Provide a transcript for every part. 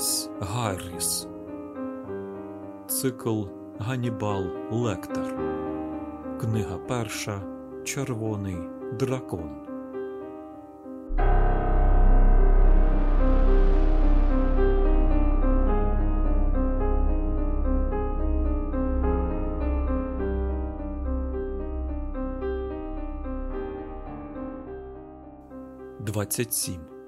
Томас Гарріс. Цикл Ганібал Лектор. Книга перша. Червоний дракон. Двадцять сім.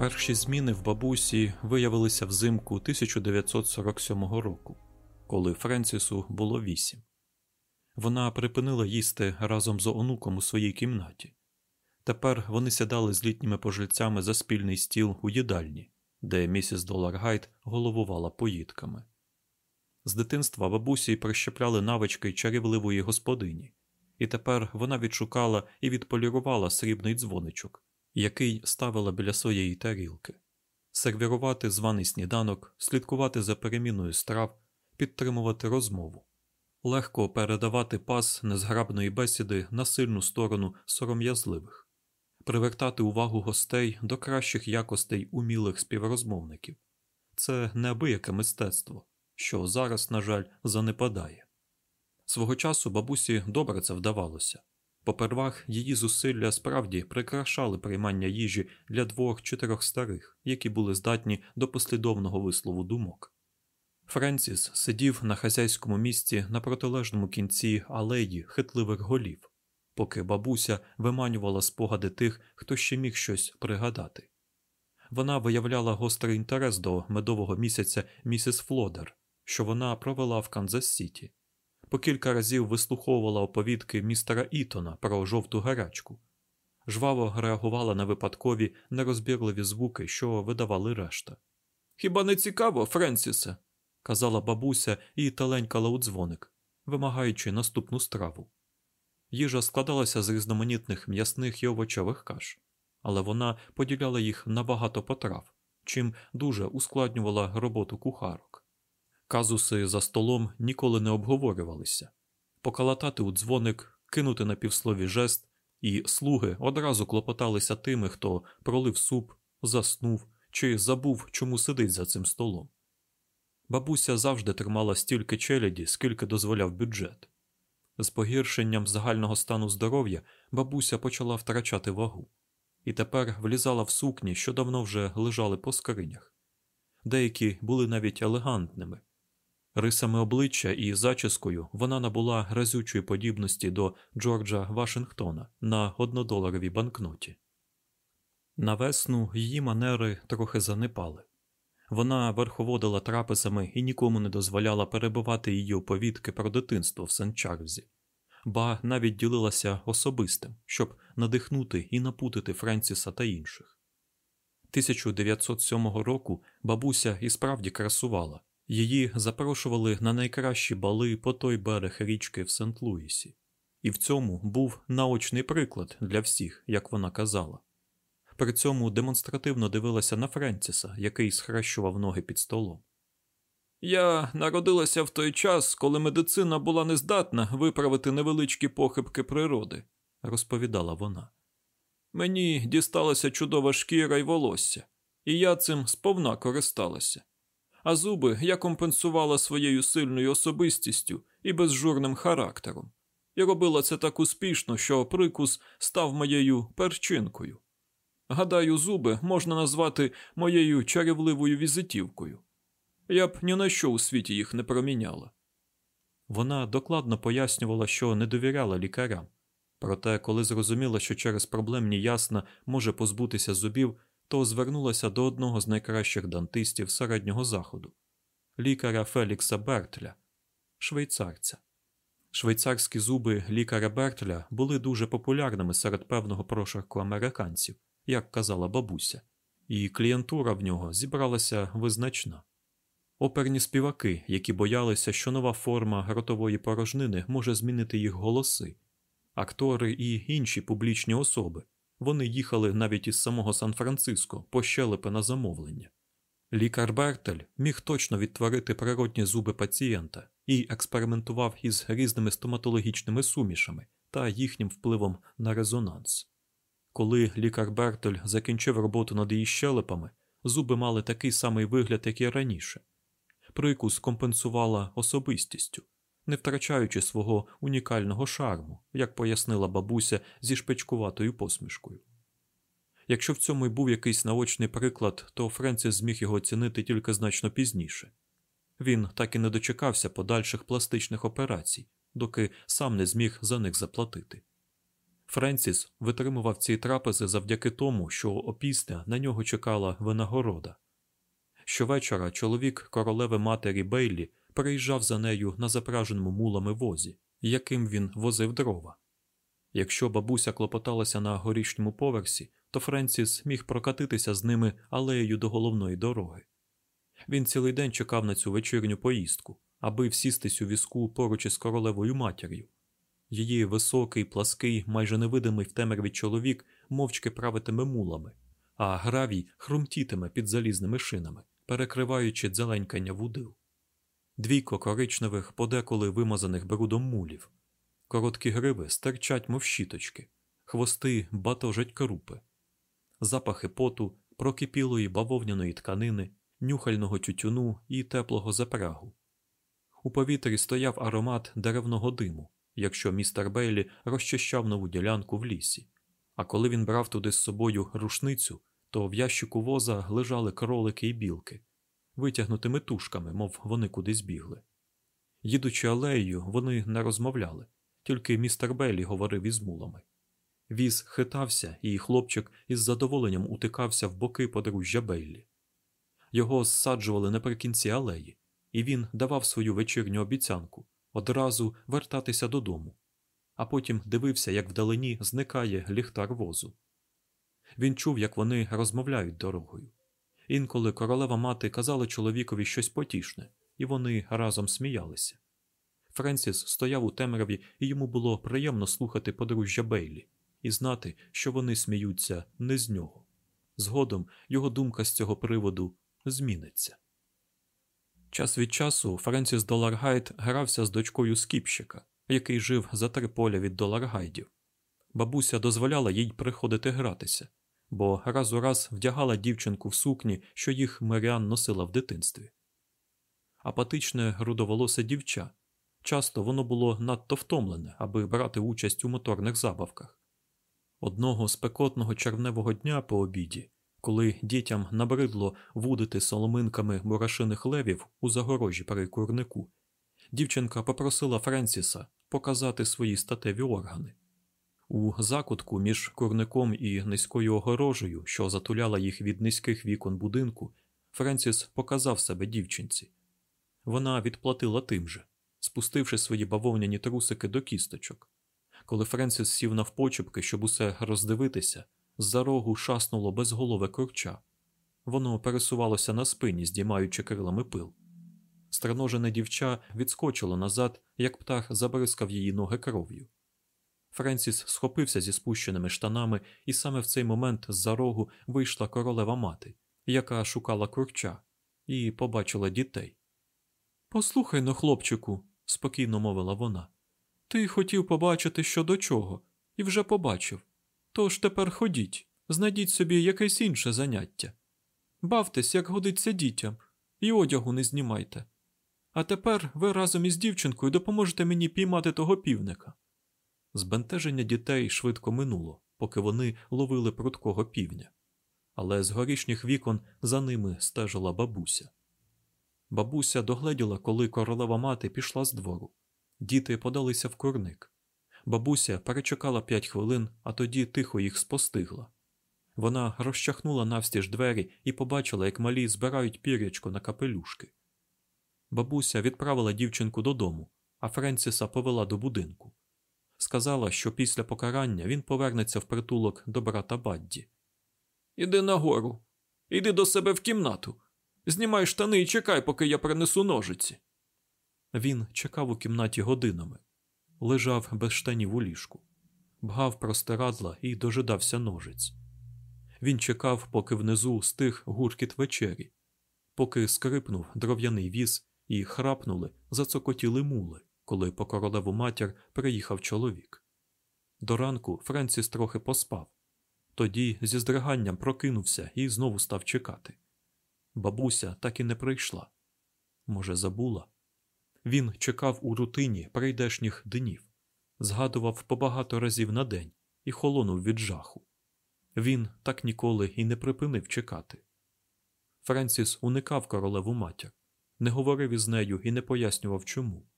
Перші зміни в бабусі виявилися взимку 1947 року, коли Френсісу було вісім. Вона припинила їсти разом з онуком у своїй кімнаті. Тепер вони сідали з літніми пожильцями за спільний стіл у їдальні, де місіс Доларгайт головувала поїдками. З дитинства бабусі прищепляли навички чарівливої господині, і тепер вона відшукала і відполірувала срібний дзвоничок, який ставила біля своєї тарілки, сервірувати званий сніданок, слідкувати за переміною страв, підтримувати розмову, легко передавати пас незграбної бесіди на сильну сторону сором'язливих, привертати увагу гостей до кращих якостей умілих співрозмовників. Це неабияке мистецтво, що зараз, на жаль, занепадає. Свого часу бабусі добре це вдавалося. Попервах її зусилля справді прикрашали приймання їжі для двох-чотирьох старих, які були здатні до послідовного вислову думок. Френсіс сидів на хазяйському місці на протилежному кінці алеї хитливих голів, поки бабуся виманювала спогади тих, хто ще міг щось пригадати. Вона виявляла гострий інтерес до медового місяця місіс Флодер, що вона провела в Канзас Сіті по кілька разів вислуховувала оповідки містера Ітона про жовту гарячку, жваво реагувала на випадкові нерозбірливі звуки, що видавали решта. Хіба не цікаво, Френсісе? казала бабуся і таленькала у дзвоник, вимагаючи наступну страву. Їжа складалася з різноманітних м'ясних і овочевих каш, але вона поділяла їх на багато потрав, чим дуже ускладнювала роботу кухарок. Казуси за столом ніколи не обговорювалися покалатати у дзвоник, кинути на півслові жест, і слуги одразу клопоталися тими, хто пролив суп, заснув чи забув, чому сидить за цим столом. Бабуся завжди тримала стільки челяді, скільки дозволяв бюджет. З погіршенням загального стану здоров'я бабуся почала втрачати вагу, і тепер влізала в сукні, що давно вже лежали по скринях. Деякі були навіть елегантними. Рисами обличчя і зачіскою вона набула грозючої подібності до Джорджа Вашингтона на однодоларовій банкноті. На весну її манери трохи занепали. Вона верховодила трапезами і нікому не дозволяла перебувати її оповідки про дитинство в Сен-Чарльзі, ба навіть ділилася особистим, щоб надихнути і напутити Френсіса та інших. 1907 року бабуся і справді красувала. Її запрошували на найкращі бали по той берег річки в Сент-Луісі, і в цьому був наочний приклад для всіх, як вона казала. При цьому демонстративно дивилася на Френсіса, який схрещував ноги під столом. Я народилася в той час, коли медицина була нездатна виправити невеличкі похибки природи, розповідала вона. Мені дісталася чудова шкіра й волосся, і я цим сповна користалася а зуби я компенсувала своєю сильною особистістю і безжурним характером, і робила це так успішно, що прикус став моєю перчинкою. Гадаю, зуби можна назвати моєю чарівливою візитівкою. Я б ні на що у світі їх не проміняла. Вона докладно пояснювала, що не довіряла лікарям, проте, коли зрозуміла, що через проблемні ясна може позбутися зубів, то звернулася до одного з найкращих дантистів середнього заходу, лікаря Фелікса Бертля, швейцарця. Швейцарські зуби лікаря Бертля були дуже популярними серед певного прошарку американців, як казала бабуся, і клієнтура в нього зібралася визначна. Оперні співаки, які боялися, що нова форма ротової порожнини може змінити їх голоси, актори і інші публічні особи, вони їхали навіть із самого Сан-Франциско по щелепи на замовлення. Лікар Бертель міг точно відтворити природні зуби пацієнта і експериментував із різними стоматологічними сумішами та їхнім впливом на резонанс. Коли лікар Бертоль закінчив роботу над її щелепами, зуби мали такий самий вигляд, як і раніше. Прикус компенсувала особистістю, не втрачаючи свого унікального шарму, як пояснила бабуся зі шпичкуватою посмішкою. Якщо в цьому й був якийсь наочний приклад, то Френсіс зміг його оцінити тільки значно пізніше. Він так і не дочекався подальших пластичних операцій, доки сам не зміг за них заплатити. Френсіс витримував ці трапези завдяки тому, що опісля на нього чекала винагорода. Щовечора чоловік королеви матері Бейлі приїжджав за нею на запраженому мулами возі, яким він возив дрова. Якщо бабуся клопоталася на горішньому поверсі, то Френсіс міг прокатитися з ними алеєю до головної дороги. Він цілий день чекав на цю вечірню поїздку, аби всістись у візку поруч із королевою матір'ю. Її високий, плаский, майже невидимий в темряві чоловік мовчки правитиме мулами, а гравій хрумтітиме під залізними шинами, перекриваючи дзеленькання вудил. Двійко коричневих, подеколи вимазаних брудом мулів. Короткі гриби стирчать, мов щіточки, хвости батожать крупи, запахи поту, прокипілої бавовняної тканини, нюхального тютюну і теплого запрягу. У повітрі стояв аромат деревного диму, якщо містер Бейлі розчищав нову ділянку в лісі, а коли він брав туди з собою рушницю, то в ящику воза лежали кролики і білки, витягнутими тушками, мов вони кудись бігли. Їдучи алеєю, вони не розмовляли, тільки містер Бейлі говорив із мулами. Віз хитався, і хлопчик із задоволенням утикався в боки подружжя Бейлі. Його зсаджували наприкінці алеї, і він давав свою вечірню обіцянку одразу вертатися додому, а потім дивився, як вдалині зникає ліхтар возу. Він чув, як вони розмовляють дорогою. Інколи королева мати казала чоловікові щось потішне, і вони разом сміялися. Френсіс стояв у темряві, і йому було приємно слухати подружжя Бейлі і знати, що вони сміються не з нього. Згодом його думка з цього приводу зміниться. Час від часу Френсіс Доларгайт грався з дочкою скіпщика, який жив за три поля від Доларгайдів. Бабуся дозволяла їй приходити гратися, бо раз у раз вдягала дівчинку в сукні, що їх Меріан носила в дитинстві. Апатичне грудоволосе дівча. Часто воно було надто втомлене, аби брати участь у моторних забавках. Одного спекотного червневого дня по обіді коли дітям набридло вудити соломинками мурашиних левів у загорожі при курнику, дівчинка попросила Френсіса показати свої статеві органи. У закутку між курником і низькою огорожею, що затуляла їх від низьких вікон будинку, Френсіс показав себе дівчинці. Вона відплатила тим же, спустивши свої бавовняні трусики до кісточок. Коли Френсіс сів навпочепки, щоб усе роздивитися, з-за рогу шаснуло безголове курча. Воно пересувалося на спині, здіймаючи крилами пил. Страножене дівча відскочило назад, як птах забризкав її ноги кров'ю. Френсіс схопився зі спущеними штанами, і саме в цей момент з-за рогу вийшла королева мати, яка шукала курча, і побачила дітей. Послухай но, хлопчику, спокійно мовила вона. Ти хотів побачити що до чого, і вже побачив. Тож тепер ходіть, знайдіть собі якесь інше заняття. Бавтесь, як годиться дітям, і одягу не знімайте. А тепер ви разом із дівчинкою допоможете мені піймати того півника. Збентеження дітей швидко минуло, поки вони ловили прудкого півня, але з горішніх вікон за ними стежила бабуся. Бабуся догледіла, коли королева мати пішла з двору. Діти подалися в курник. Бабуся перечекала п'ять хвилин, а тоді тихо їх спостигла. Вона розчахнула навстіж двері і побачила, як малі збирають пірячко на капелюшки. Бабуся відправила дівчинку додому, а Френсіса повела до будинку. Сказала, що після покарання він повернеться в притулок до брата Бадді. Іди нагору, іди до себе в кімнату. Знімай штани і чекай, поки я принесу ножиці. Він чекав у кімнаті годинами лежав без штанів у ліжку, бгав простирадла і дожидався ножиць. Він чекав, поки внизу стих гуркіт вечері, поки скрипнув дров'яний віз і храпнули, зацокотіли мули, коли по королеву матір приїхав чоловік. До ранку Френсіс трохи поспав. Тоді зі здриганням прокинувся і знову став чекати. Бабуся так і не прийшла. Може, забула? Він чекав у рутині прийдешніх днів, згадував по багато разів на день і холонув від жаху. Він так ніколи і не припинив чекати. Френсіс уникав королеву матір, не говорив із нею і не пояснював чому.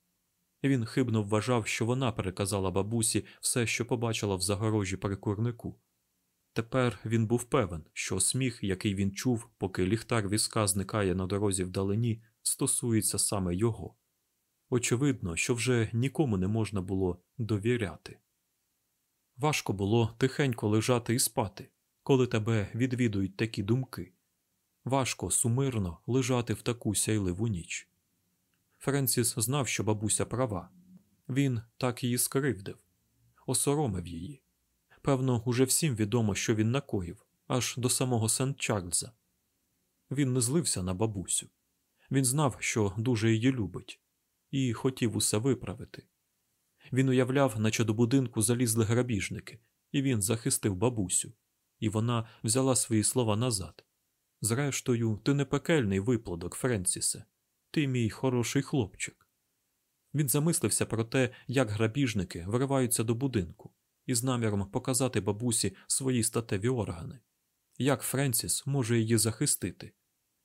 Він хибно вважав, що вона переказала бабусі все, що побачила в загорожі при курнику. Тепер він був певен, що сміх, який він чув, поки ліхтар візка зникає на дорозі вдалині, стосується саме його. Очевидно, що вже нікому не можна було довіряти. Важко було тихенько лежати і спати, коли тебе відвідують такі думки. Важко сумирно лежати в таку сяйливу ніч. Френсіс знав, що бабуся права. Він так її скривдив, осоромив її. Певно, уже всім відомо, що він накоїв, аж до самого Сент Чарльза. Він не злився на бабусю. Він знав, що дуже її любить, і хотів усе виправити. Він уявляв, наче до будинку залізли грабіжники, і він захистив бабусю, і вона взяла свої слова назад. Зрештою, ти не пекельний виплодок, Френсісе, ти мій хороший хлопчик. Він замислився про те, як грабіжники вириваються до будинку, із наміром показати бабусі свої статеві органи. Як Френсіс може її захистити?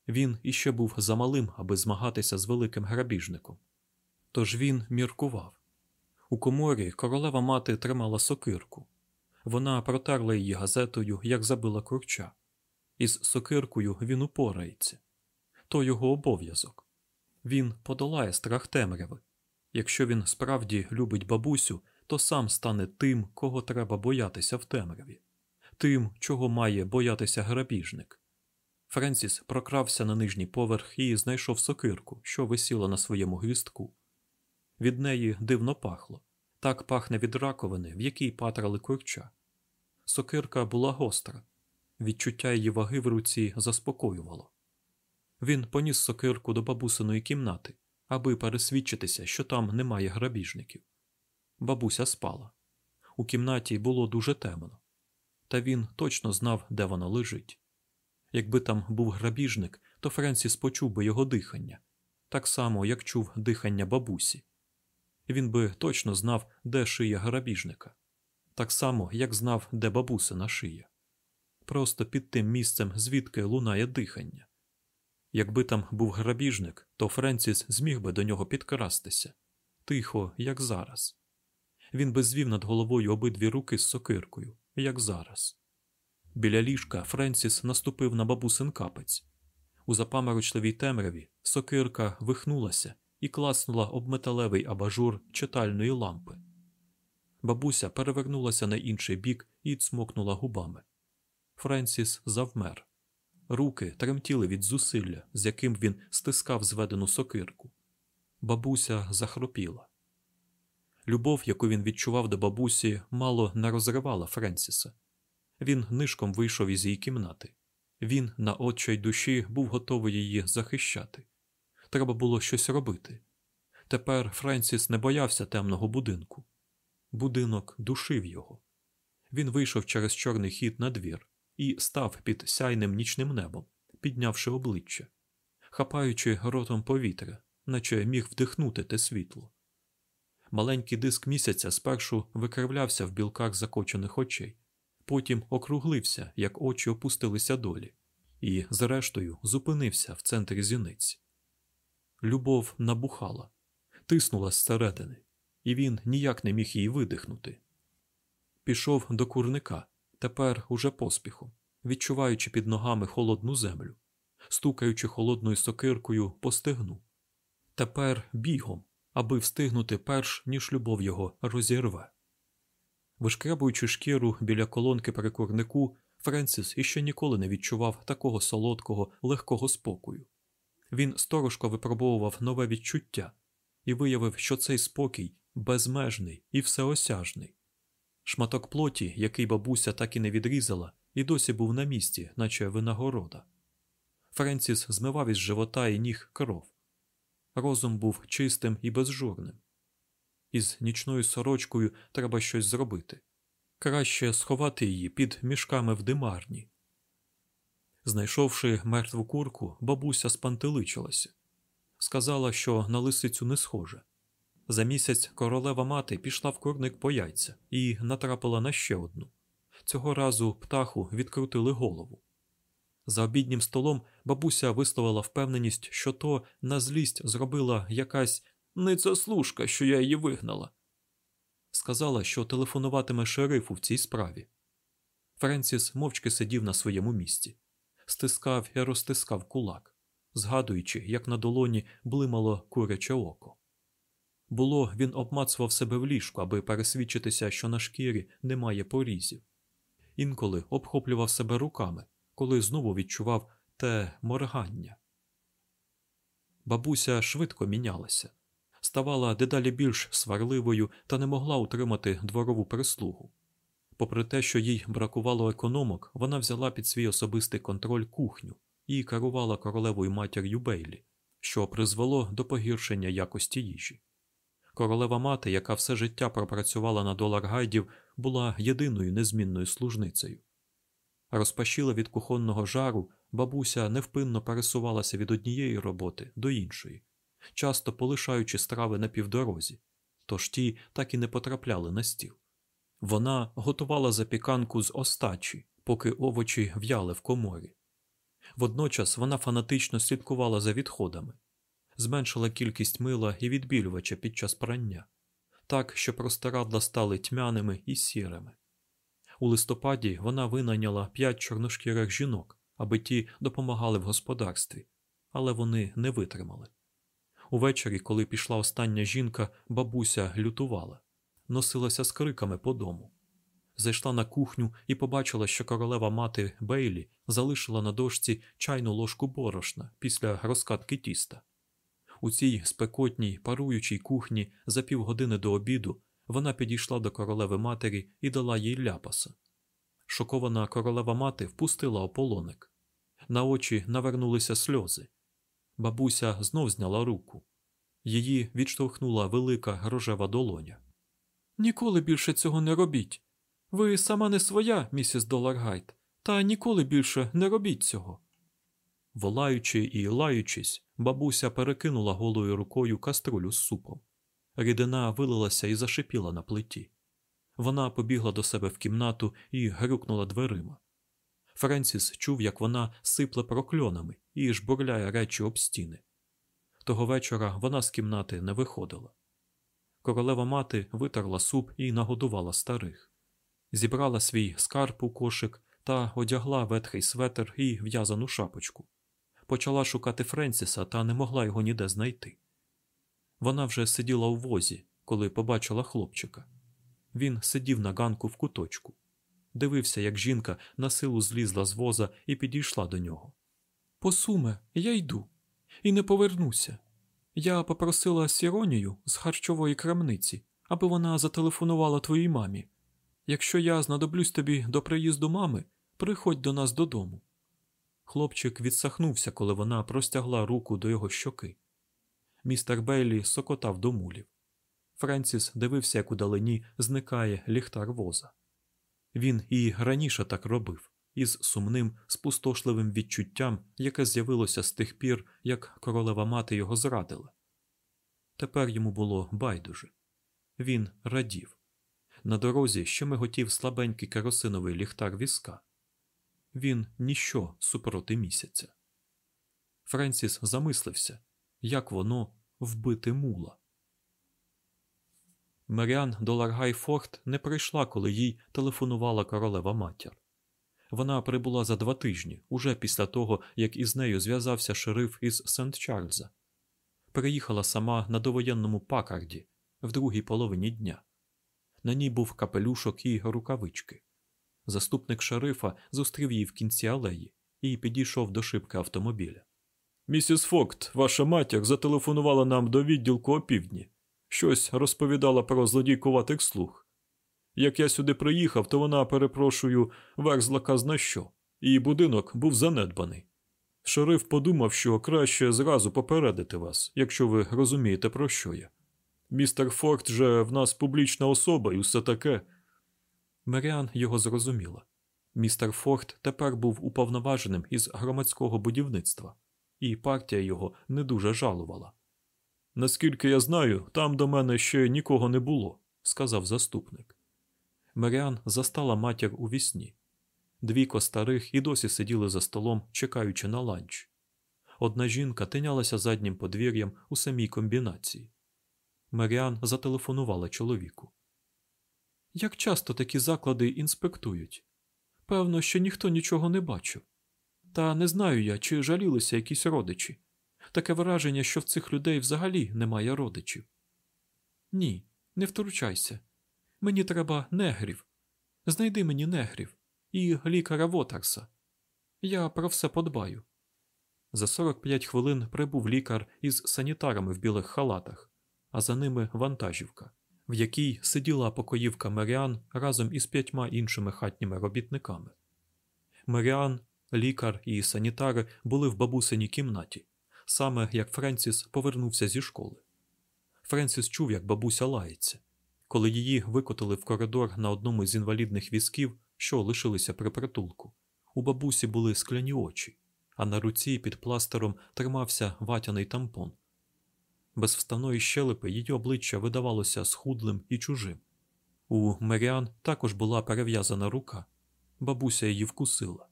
Він іще був замалим, аби змагатися з великим грабіжником. Тож він міркував. У коморі королева мати тримала сокирку. Вона протерла її газетою, як забила курча. Із сокиркою він упорається. То його обов'язок. Він подолає страх темряви. Якщо він справді любить бабусю, то сам стане тим, кого треба боятися в темряві, тим, чого має боятися грабіжник. Френсіс прокрався на нижній поверх і знайшов сокирку, що висіла на своєму гвістку. Від неї дивно пахло так пахне від раковини, в якій патрали курча. Сокирка була гостра, відчуття її ваги в руці заспокоювало. Він поніс сокирку до бабусиної кімнати, аби пересвідчитися, що там немає грабіжників. Бабуся спала. У кімнаті було дуже темно, та він точно знав, де вона лежить. Якби там був грабіжник, то Френсіс почув би його дихання, так само, як чув дихання бабусі. Він би точно знав, де шия грабіжника, так само, як знав, де бабусина шия. Просто під тим місцем, звідки лунає дихання. Якби там був грабіжник, то Френсіс зміг би до нього підкрастися тихо, як зараз. Він би звів над головою обидві руки з сокиркою, як зараз. Біля ліжка Френсіс наступив на бабусин капець. У запаморочливій темряві сокирка вихнулася і класнула об металевий абажур читальної лампи. Бабуся перевернулася на інший бік і цмокнула губами. Френсіс завмер. Руки тремтіли від зусилля, з яким він стискав зведену сокирку. Бабуся захропіла. Любов, яку він відчував до бабусі, мало не розривала Френсіса. Він нишком вийшов із її кімнати. Він на очай душі був готовий її захищати. Треба було щось робити. Тепер Френсіс не боявся темного будинку. Будинок душив його. Він вийшов через чорний хід на двір і став під сяйним нічним небом, піднявши обличчя, хапаючи ротом повітря, наче міг вдихнути те світло. Маленький диск місяця спершу викривлявся в білках закочених очей, потім округлився, як очі опустилися долі, і, зрештою, зупинився в центрі зіниць. Любов набухала, тиснула зсередини, і він ніяк не міг її видихнути. Пішов до курника, тепер уже поспіхом, відчуваючи під ногами холодну землю, стукаючи холодною сокиркою по стегну. Тепер бігом, аби встигнути перш ніж любов його розірве. Вишкребуючи шкіру біля колонки при курнику, Френсіс іще ніколи не відчував такого солодкого, легкого спокою. Він сторожко випробовував нове відчуття і виявив, що цей спокій безмежний і всеосяжний. Шматок плоті, який бабуся так і не відрізала, і досі був на місці, наче винагорода. Френсіс змивав із живота і ніг кров. Розум був чистим і безжурним. Із нічною сорочкою треба щось зробити. Краще сховати її під мішками в димарні. Знайшовши мертву курку, бабуся спантеличилася. Сказала, що на лисицю не схоже. За місяць королева мати пішла в курник по яйця і натрапила на ще одну. Цього разу птаху відкрутили голову. За обіднім столом бабуся висловила впевненість, що то на злість зробила якась ницослужка, що я її вигнала. Сказала, що телефонуватиме шерифу в цій справі. Френсіс мовчки сидів на своєму місці, стискав і розтискав кулак, згадуючи, як на долоні блимало куряче око. Було, він обмацував себе в ліжку, аби пересвідчитися, що на шкірі немає порізів. Інколи обхоплював себе руками, коли знову відчував те моргання. Бабуся швидко мінялася, ставала дедалі більш сварливою та не могла утримати дворову прислугу. Попри те, що їй бракувало економок, вона взяла під свій особистий контроль кухню і керувала королевою матір'ю Бейлі, що призвело до погіршення якості їжі. Королева мати, яка все життя пропрацювала на долар гайдів, була єдиною незмінною служницею. Розпашіла від кухонного жару, бабуся невпинно пересувалася від однієї роботи до іншої, часто полишаючи страви на півдорозі, тож ті так і не потрапляли на стіл. Вона готувала запіканку з остачі, поки овочі в'яли в коморі. Водночас вона фанатично слідкувала за відходами, зменшила кількість мила і відбілювача під час прання, так що простирадла стали тьмяними і сірими. У листопаді вона винайняла п'ять чорношкірих жінок, аби ті допомагали в господарстві, але вони не витримали. Увечері, коли пішла остання жінка, бабуся лютувала, носилася з криками по дому. Зайшла на кухню і побачила, що королева мати Бейлі залишила на дошці чайну ложку борошна після розкатки тіста. У цій спекотній, паруючій кухні за півгодини до обіду вона підійшла до королеви матері і дала їй ляпаса. Шокована королева мати впустила ополоник. На очі навернулися сльози. Бабуся знов зняла руку. Її відштовхнула велика рожева долоня. Ніколи більше цього не робіть. Ви сама не своя, місіс Доларгайт, та ніколи більше не робіть цього. Волаючи і лаючись, бабуся перекинула голою рукою каструлю з супом. Рідина вилилася і зашипіла на плиті. Вона побігла до себе в кімнату і грюкнула дверима. Френсіс чув, як вона сипле прокльонами і жбурляє речі об стіни. Того вечора вона з кімнати не виходила. Королева мати витерла суп і нагодувала старих, зібрала свій скарб у кошик та одягла ветхий светер і в'язану шапочку. Почала шукати Френсіса та не могла його ніде знайти. Вона вже сиділа у возі, коли побачила хлопчика. Він сидів на ганку в куточку, дивився, як жінка на силу злізла з воза і підійшла до нього. Посуме, я йду і не повернуся. Я попросила Сіронію з харчової крамниці, аби вона зателефонувала твоїй мамі. Якщо я знадоблюсь тобі до приїзду мами, приходь до нас додому. Хлопчик відсахнувся, коли вона простягла руку до його щоки. Містер Бейлі сокотав до мулів. Френсіс дивився, як удалині зникає ліхтар воза. Він і раніше так робив, із сумним, спустошливим відчуттям, яке з'явилося з тих пір, як королева мати його зрадила. Тепер йому було байдуже. Він радів. На дорозі ще миготів слабенький керосиновий ліхтар візка. Він ніщо супроти місяця. Френсіс замислився, як воно вбити мула. Меріан Доларгай Форт не прийшла, коли їй телефонувала королева матір. Вона прибула за два тижні, уже після того, як із нею зв'язався шериф із Сент Чарльза. Приїхала сама на довоєнному пакарді в другій половині дня. На ній був капелюшок і рукавички. Заступник шерифа зустрів її в кінці алеї і підійшов до шибки автомобіля. Місіс Фокт, ваша матір, зателефонувала нам до відділку опівдні. Щось розповідала про злодійкуватих слух. Як я сюди приїхав, то вона, перепрошую, верзла казна що, і будинок був занедбаний. Шериф подумав, що краще зразу попередити вас, якщо ви розумієте, про що я. Містер Форт же в нас публічна особа і все таке. Меріан його зрозуміла. Містер Форд тепер був уповноваженим із громадського будівництва, і партія його не дуже жалувала. Наскільки я знаю, там до мене ще нікого не було, сказав заступник. Меріан застала матір у вісні. Двійко старих і досі сиділи за столом, чекаючи на ланч. Одна жінка тинялася заднім подвір'ям у самій комбінації. Меріан зателефонувала чоловіку. Як часто такі заклади інспектують? Певно, що ніхто нічого не бачив. Та не знаю я, чи жалілися якісь родичі. Таке враження, що в цих людей взагалі немає родичів. Ні, не втручайся. Мені треба негрів. Знайди мені негрів і лікаря Вотерса. Я про все подбаю. За 45 хвилин прибув лікар із санітарами в білих халатах, а за ними вантажівка, в якій сиділа покоївка Меріан разом із п'ятьма іншими хатніми робітниками. Меріан, лікар і санітари були в бабусиній кімнаті, саме як Френсіс повернувся зі школи. Френсіс чув, як бабуся лається. Коли її викотили в коридор на одному з інвалідних візків, що лишилися при притулку, у бабусі були скляні очі, а на руці під пластером тримався ватяний тампон. Без вставної щелепи її обличчя видавалося схудлим і чужим. У Меріан також була перев'язана рука. Бабуся її вкусила.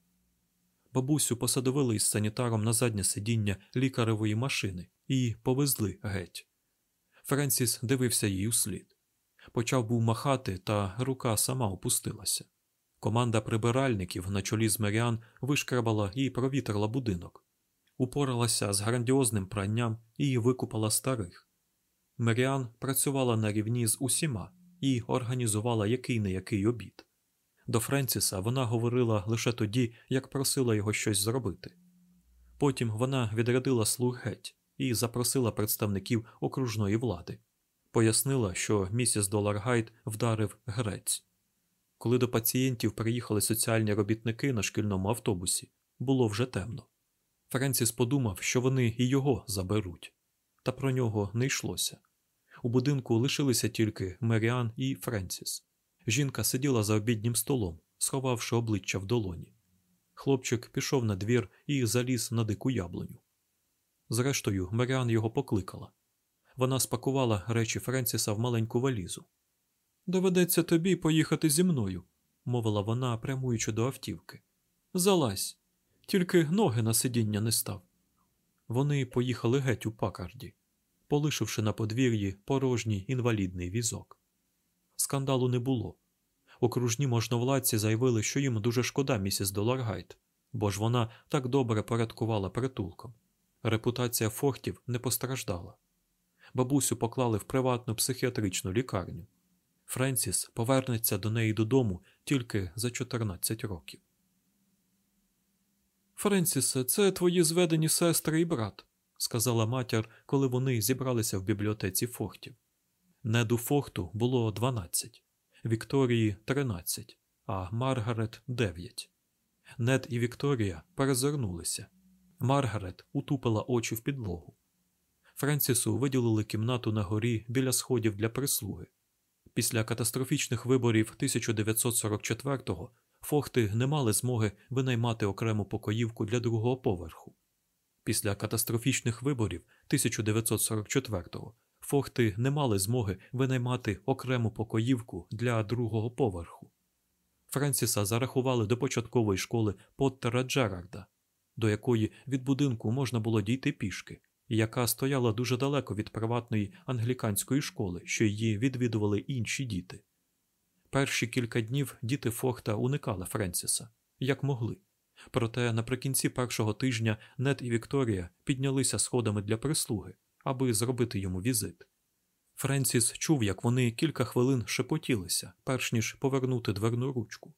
Бабусю посадовили із санітаром на заднє сидіння лікаревої машини і повезли геть. Френсіс дивився їй услід. Почав був махати, та рука сама опустилася. Команда прибиральників на чолі з Меріан вишкрабала і провітрила будинок, упоралася з грандіозним пранням і викупала старих. Меріан працювала на рівні з усіма і організувала який не який обід. До Френсіса вона говорила лише тоді, як просила його щось зробити. Потім вона відрядила слуг геть і запросила представників окружної влади. Пояснила, що місіс Доларгайт вдарив грець. Коли до пацієнтів приїхали соціальні робітники на шкільному автобусі, було вже темно. Френсіс подумав, що вони і його заберуть, та про нього не йшлося. У будинку лишилися тільки Меріан і Френсіс. Жінка сиділа за обіднім столом, сховавши обличчя в долоні. Хлопчик пішов на двір і заліз на дику яблуню. Зрештою, Меріан його покликала. Вона спакувала речі Френсіса в маленьку валізу. Доведеться тобі поїхати зі мною, мовила вона, прямуючи до автівки. Залазь, тільки ноги на сидіння не став. Вони поїхали геть у пакарді, полишивши на подвір'ї порожній інвалідний візок. Скандалу не було. Окружні можновладці заявили, що їм дуже шкода місіс Доларгайт, бо ж вона так добре порядкувала притулком. Репутація фортів не постраждала. Бабусю поклали в приватну психіатричну лікарню. Френсіс повернеться до неї додому тільки за 14 років. Френсісе, це твої зведені сестри і брат, сказала матір, коли вони зібралися в бібліотеці Фохтів. Неду Фохту було 12, Вікторії 13, а Маргарет 9. Нед і Вікторія перезирнулися. Маргарет утупила очі в підлогу. Френсісу виділили кімнату на горі біля сходів для прислуги. Після катастрофічних виборів 1944-го Фохти не мали змоги винаймати окрему покоївку для другого поверху. Після катастрофічних виборів 1944-го Фохти не мали змоги винаймати окрему покоївку для другого поверху. Френсіса зарахували до початкової школи Поттера Джерарда, до якої від будинку можна було дійти пішки, яка стояла дуже далеко від приватної англіканської школи, що її відвідували інші діти. Перші кілька днів діти Фохта уникали Френсіса, як могли. Проте наприкінці першого тижня Нет і Вікторія піднялися сходами для прислуги, аби зробити йому візит. Френсіс чув, як вони кілька хвилин шепотілися, перш ніж повернути дверну ручку.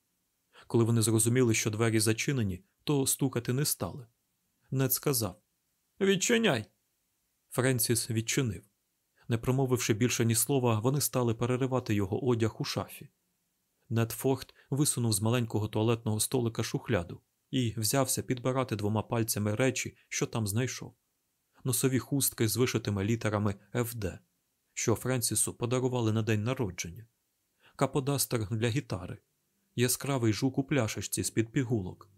Коли вони зрозуміли, що двері зачинені, то стукати не стали. Нед сказав Відчиняй. Френсіс відчинив. Не промовивши більше ні слова, вони стали переривати його одяг у шафі. Нед Форд висунув з маленького туалетного столика шухляду і взявся підбирати двома пальцями речі, що там знайшов. Носові хустки з вишитими літерами ФД, що Френсісу подарували на день народження, каподастер для гітари, яскравий жук у пляшечці з-під пігулок,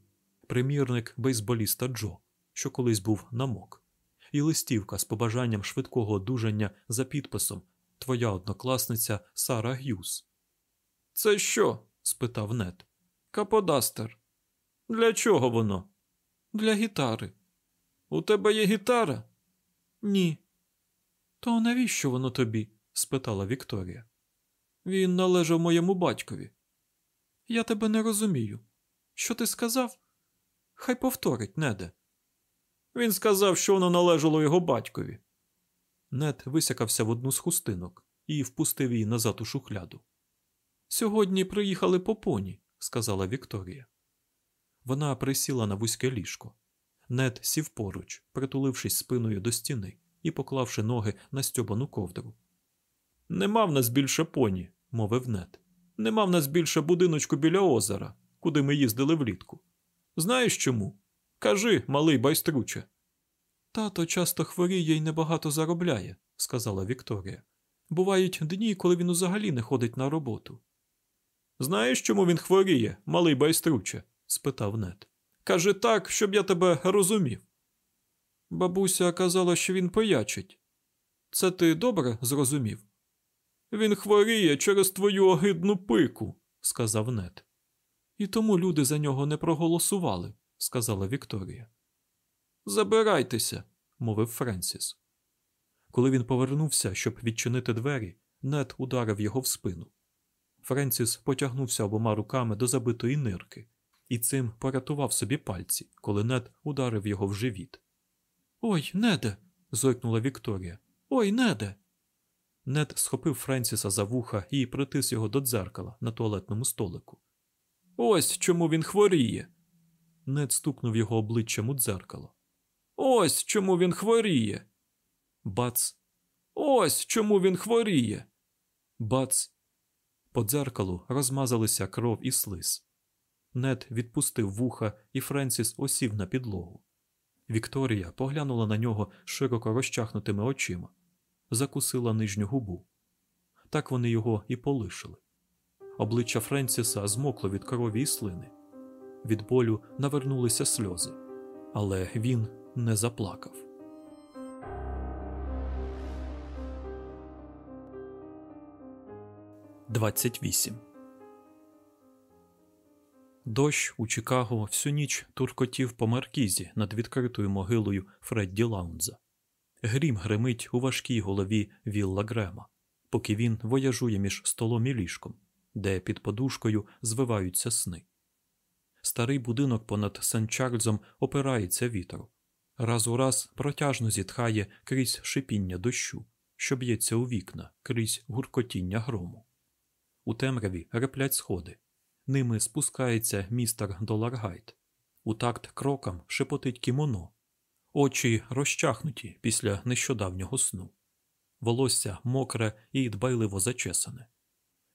примірник бейсболіста Джо, що колись був намок, і листівка з побажанням швидкого одужання за підписом Твоя однокласниця Сара Г'юз. Це що? спитав Нед. Каподастер. Для чого воно? Для гітари. У тебе є гітара? Ні. То навіщо воно тобі? спитала Вікторія. Він належав моєму батькові. Я тебе не розумію. Що ти сказав? Хай повторить, неде. Він сказав, що воно належало його батькові. Нед висякався в одну з хустинок і впустив її назад у шухляду. Сьогодні приїхали по поні, сказала Вікторія. Вона присіла на вузьке ліжко. Нед сів поруч, притулившись спиною до стіни і поклавши ноги на стьобану ковдру. Нема в нас більше поні, мовив Нед. Нема в нас більше будиночку біля озера, куди ми їздили влітку. Знаєш чому? Кажи, малий байструче. Тато часто хворіє і небагато заробляє, сказала Вікторія. Бувають дні, коли він взагалі не ходить на роботу. Знаєш, чому він хворіє, малий байструче? спитав Нед. Кажи так, щоб я тебе розумів. Бабуся казала, що він поячить. Це ти добре зрозумів? Він хворіє через твою огидну пику, сказав Нед. І тому люди за нього не проголосували, сказала Вікторія. Забирайтеся, мовив Френсіс. Коли він повернувся, щоб відчинити двері, Нед ударив його в спину. Френсіс потягнувся обома руками до забитої нирки і цим порятував собі пальці, коли Нед ударив його в живіт. Ой, неде. зойкнула Вікторія. Ой, неде. Нед схопив Френсіса за вуха і притис його до дзеркала на туалетному столику. Ось чому він хворіє. Нед стукнув його обличчям у дзеркало. Ось чому він хворіє. Бац. Ось чому він хворіє. Бац. По дзеркалу розмазалися кров і слиз. Нед відпустив вуха, і Френсіс осів на підлогу. Вікторія поглянула на нього широко розчахнутими очима, закусила нижню губу. Так вони його і полишили. Обличчя Френсіса змокло від крові і слини. Від болю навернулися сльози, але він не заплакав. Двадцять вісім Дощ у Чикаго всю ніч туркотів по маркізі над відкритою могилою Фредді Лаунза. Грім гримить у важкій голові Вілла Грема, поки він вояжує між столом і ліжком, де під подушкою звиваються сни. Старий будинок понад Сент Чарльзом опирається вітру. Раз у раз протяжно зітхає крізь шипіння дощу, що б'ється у вікна, крізь гуркотіння грому. У темряві реплять сходи. Ними спускається містер Доларгайт. У такт крокам шепотить кімоно, очі розчахнуті після нещодавнього сну, волосся мокре і дбайливо зачесане.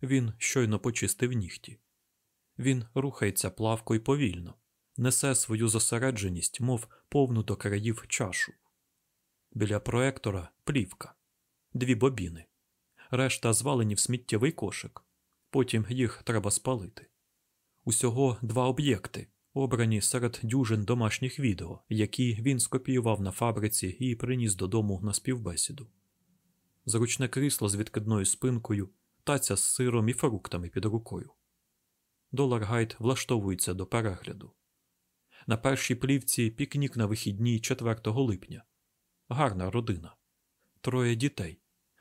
Він щойно почистив нігті. Він рухається плавко і повільно, несе свою зосередженість, мов повну до країв чашу. Біля проектора плівка, дві бобіни, решта звалені в сміттєвий кошик. Потім їх треба спалити. Усього два об'єкти, обрані серед дюжин домашніх відео, які він скопіював на фабриці і приніс додому на співбесіду. Зручне крісло з відкидною спинкою, таця з сиром і фруктами під рукою. Долар Гайд влаштовується до перегляду. На першій плівці пікнік на вихідні 4 липня. Гарна родина. Троє дітей.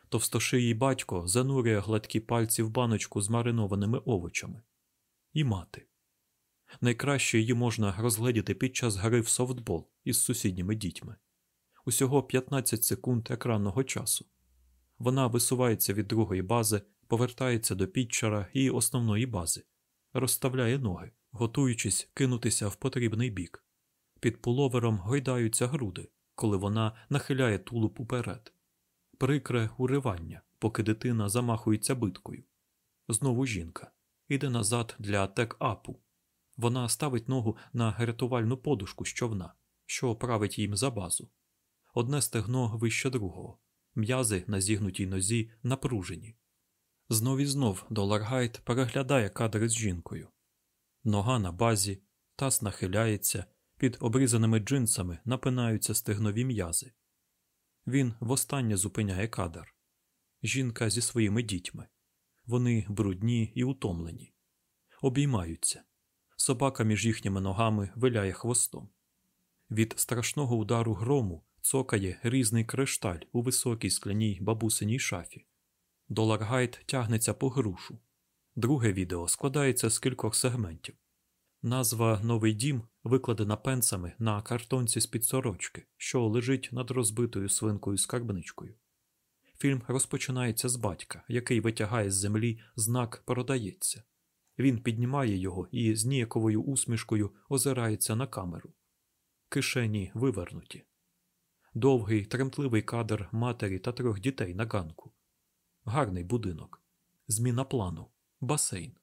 Товстошиїй батько занурює гладкі пальці в баночку з маринованими овочами і мати. Найкраще її можна розгледіти під час гри в софтбол із сусідніми дітьми. Усього 15 секунд екранного часу. Вона висувається від другої бази, повертається до пітчера і основної бази, розставляє ноги, готуючись кинутися в потрібний бік. Під пуловером гойдаються груди, коли вона нахиляє тулуб уперед. Прикре уривання, поки дитина замахується биткою. Знову жінка іде назад для тек-апу. Вона ставить ногу на рятувальну подушку з човна, що править їм за базу. Одне стегно вище другого, м'язи на зігнутій нозі напружені. Знов і знов Доларгайт переглядає кадри з жінкою, Нога на базі, таз нахиляється, під обрізаними джинсами напинаються стегнові м'язи. Він востаннє зупиняє кадр. Жінка зі своїми дітьми. Вони брудні і утомлені. Обіймаються. Собака між їхніми ногами виляє хвостом. Від страшного удару грому цокає різний кришталь у високій скляній бабусиній шафі. Доларгайт тягнеться по грушу. Друге відео складається з кількох сегментів. Назва Новий дім викладена пенсами на картонці з під сорочки, що лежить над розбитою свинкою скарбничкою. Фільм розпочинається з батька, який витягає з землі знак продається. Він піднімає його і з ніяковою усмішкою озирається на камеру. Кишені вивернуті. Довгий, тремтливий кадр матері та трьох дітей на ганку. Гарний будинок. Зміна плану. Басейн.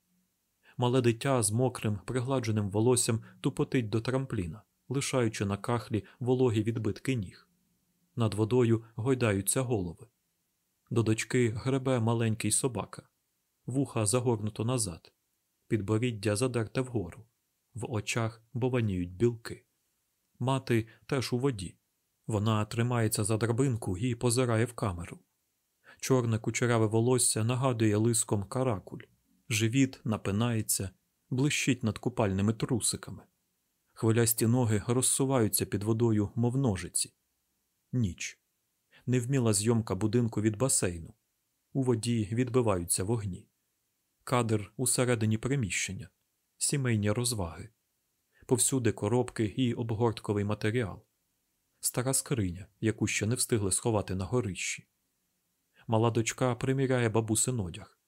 Мале дитя з мокрим, пригладженим волоссям тупотить до трампліна, лишаючи на кахлі вологі відбитки ніг. Над водою гойдаються голови. До дочки гребе маленький собака, вуха загорнуто назад, підборіддя задерте вгору, в очах бованіють білки. Мати теж у воді. Вона тримається за драбинку і позирає в камеру. Чорне кучеряве волосся нагадує лиском каракуль, живіт напинається, блищить над купальними трусиками. Хвилясті ноги розсуваються під водою, мов ножиці. Ніч. Невміла зйомка будинку від басейну. У воді відбиваються вогні. Кадр усередині приміщення, сімейні розваги, повсюди коробки і обгортковий матеріал, стара скриня, яку ще не встигли сховати на горищі. Мала дочка приміряє бабусин одяг.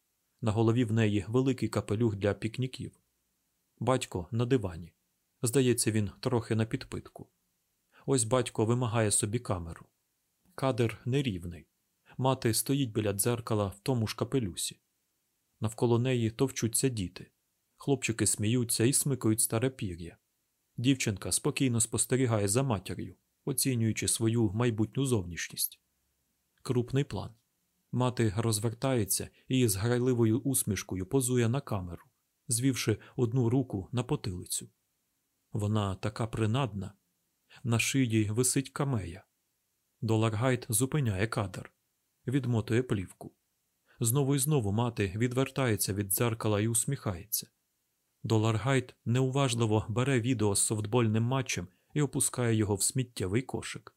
На голові в неї великий капелюх для пікніків. Батько на дивані. Здається, він трохи на підпитку. Ось батько вимагає собі камеру. Кадр нерівний. Мати стоїть біля дзеркала в тому ж капелюсі. Навколо неї товчуться діти. Хлопчики сміються і смикають старе пір'я. Дівчинка спокійно спостерігає за матір'ю, оцінюючи свою майбутню зовнішність. Крупний план. Мати розвертається і з грайливою усмішкою позує на камеру, звівши одну руку на потилицю. Вона така принадна. На шиї висить камея. Доларгайт зупиняє кадр, відмотує плівку. Знову і знову мати відвертається від дзеркала і усміхається. Доларгайт неуважливо бере відео з софтбольним матчем і опускає його в сміттєвий кошик.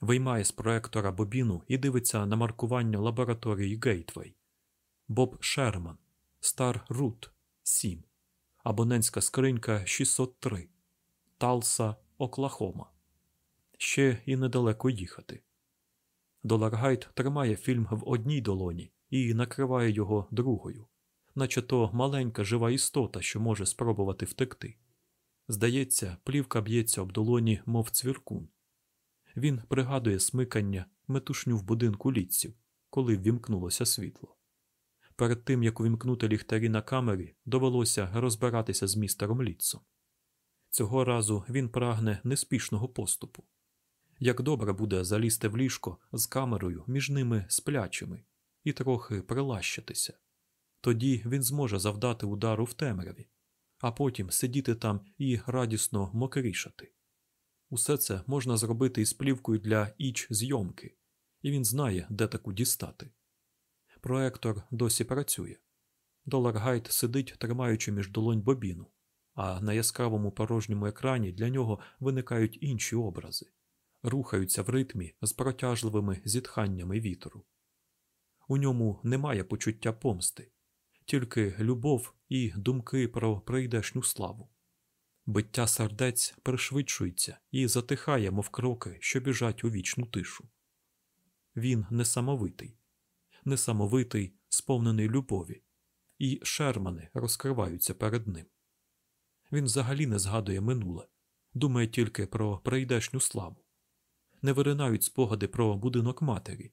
Виймає з проектора бобіну і дивиться на маркування лабораторії Гейтвей. Боб Шерман, Стар Рут 7, абонентська скринька 603, Талса, Оклахома. Ще і недалеко їхати. Доларгайт тримає фільм в одній долоні і накриває його другою, наче то маленька жива істота, що може спробувати втекти. Здається, плівка б'ється об долоні, мов цвіркун. Він пригадує смикання, метушню в будинку літців, коли ввімкнулося світло. Перед тим як увімкнути ліхтарі на камері, довелося розбиратися з містером Літсом. Цього разу він прагне неспішного поступу. Як добре буде залізти в ліжко з камерою між ними сплячими і трохи прилащитися. Тоді він зможе завдати удару в темряві, а потім сидіти там і радісно мокрішати. Усе це можна зробити із плівкою для іч зйомки, і він знає, де таку дістати. Проектор досі працює. Доларгайт сидить, тримаючи між долонь бобіну, а на яскравому порожньому екрані для нього виникають інші образи, рухаються в ритмі з протяжливими зітханнями вітру. У ньому немає почуття помсти, тільки любов і думки про прийдешню славу. Биття сердець пришвидшується і затихає, мов кроки, що біжать у вічну тишу. Він несамовитий, несамовитий, сповнений любові, і шермани розкриваються перед ним. Він взагалі не згадує минуле, думає тільки про прийдешню славу. Не виринають спогади про будинок матері.